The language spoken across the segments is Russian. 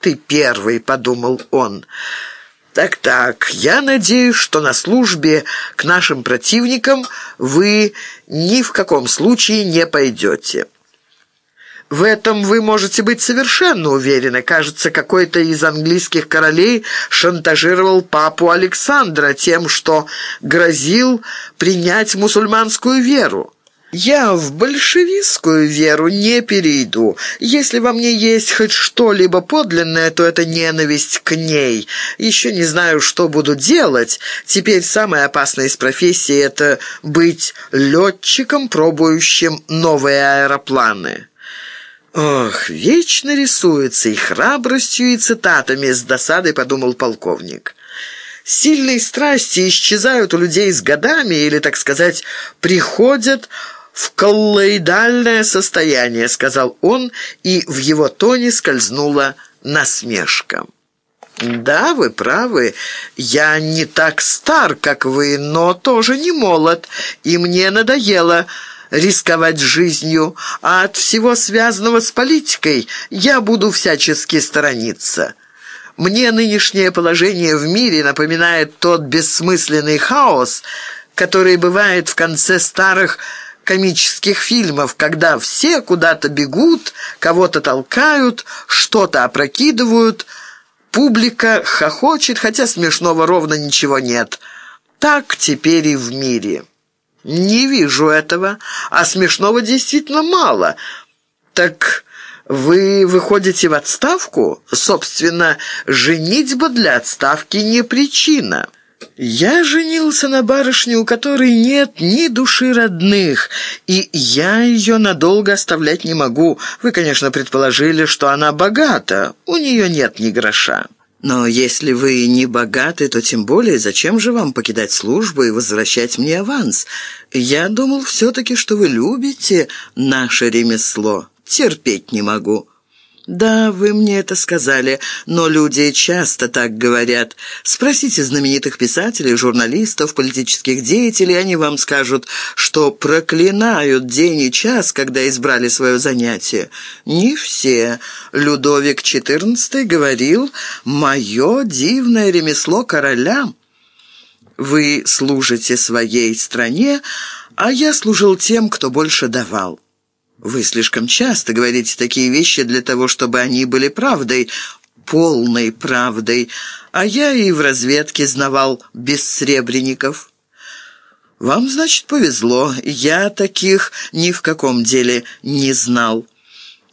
ты первый», — подумал он. «Так-так, я надеюсь, что на службе к нашим противникам вы ни в каком случае не пойдете». В этом вы можете быть совершенно уверены. Кажется, какой-то из английских королей шантажировал папу Александра тем, что грозил принять мусульманскую веру. Я в большевистскую веру не перейду. Если во мне есть хоть что-либо подлинное, то это ненависть к ней. Еще не знаю, что буду делать. Теперь самое опасное из профессий — это быть летчиком, пробующим новые аэропланы». «Ох, вечно рисуется и храбростью, и цитатами», — с досадой подумал полковник. «Сильные страсти исчезают у людей с годами или, так сказать, приходят в коллоидальное состояние», — сказал он, и в его тоне скользнула насмешка. «Да, вы правы. Я не так стар, как вы, но тоже не молод, и мне надоело...» рисковать жизнью, а от всего связанного с политикой я буду всячески сторониться. Мне нынешнее положение в мире напоминает тот бессмысленный хаос, который бывает в конце старых комических фильмов, когда все куда-то бегут, кого-то толкают, что-то опрокидывают, публика хохочет, хотя смешного ровно ничего нет. Так теперь и в мире». «Не вижу этого, а смешного действительно мало. Так вы выходите в отставку? Собственно, женитьба для отставки не причина». «Я женился на барышне, у которой нет ни души родных, и я ее надолго оставлять не могу. Вы, конечно, предположили, что она богата, у нее нет ни гроша». Но если вы не богаты, то тем более зачем же вам покидать службу и возвращать мне аванс? Я думал все-таки, что вы любите наше ремесло. Терпеть не могу». «Да, вы мне это сказали, но люди часто так говорят. Спросите знаменитых писателей, журналистов, политических деятелей, они вам скажут, что проклинают день и час, когда избрали свое занятие. Не все. Людовик XIV говорил «Мое дивное ремесло короля». Вы служите своей стране, а я служил тем, кто больше давал». Вы слишком часто говорите такие вещи для того, чтобы они были правдой, полной правдой, а я и в разведке знавал бессребренников. Вам, значит, повезло, я таких ни в каком деле не знал».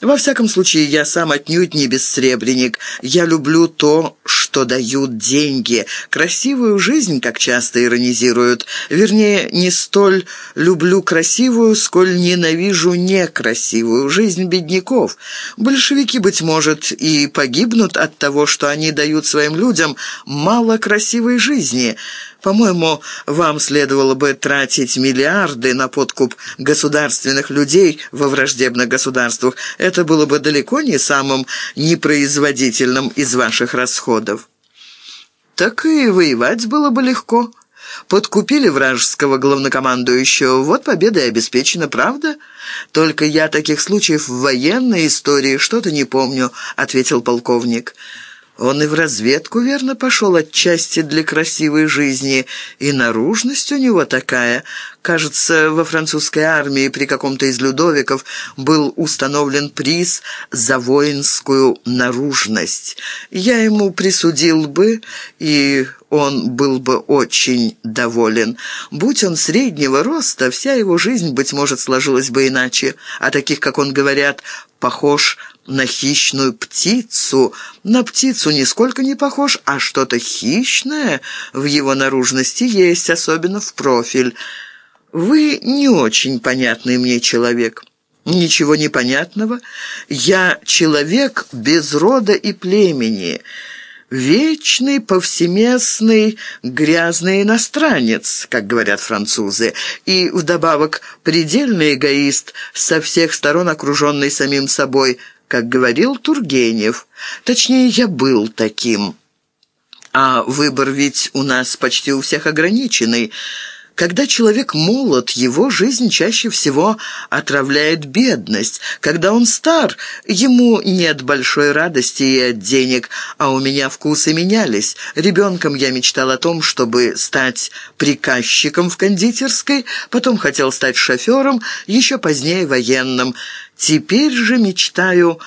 Во всяком случае, я сам отнюдь не бессребренник. Я люблю то, что дают деньги. Красивую жизнь, как часто иронизируют. Вернее, не столь люблю красивую, сколь ненавижу некрасивую жизнь бедняков. Большевики, быть может, и погибнут от того, что они дают своим людям мало красивой жизни». По-моему, вам следовало бы тратить миллиарды на подкуп государственных людей во враждебных государствах. Это было бы далеко не самым непроизводительным из ваших расходов. Так и воевать было бы легко. Подкупили вражеского главнокомандующего, вот победа и обеспечена, правда? Только я таких случаев в военной истории что-то не помню, ответил полковник. Он и в разведку верно пошел отчасти для красивой жизни, и наружность у него такая. Кажется, во французской армии при каком-то из Людовиков был установлен приз за воинскую наружность. Я ему присудил бы, и он был бы очень доволен. Будь он среднего роста, вся его жизнь, быть может, сложилась бы иначе. А таких, как он говорят, похож на хищную птицу. На птицу нисколько не похож, а что-то хищное в его наружности есть, особенно в профиль. Вы не очень понятный мне человек». «Ничего непонятного. Я человек без рода и племени» вечный, повсеместный, грязный иностранец, как говорят французы, и вдобавок предельный эгоист, со всех сторон окруженный самим собой, как говорил Тургенев. Точнее, я был таким. А выбор ведь у нас почти у всех ограниченный. Когда человек молод, его жизнь чаще всего отравляет бедность. Когда он стар, ему нет большой радости и от денег, а у меня вкусы менялись. Ребенком я мечтал о том, чтобы стать приказчиком в кондитерской, потом хотел стать шофером, еще позднее военным. Теперь же мечтаю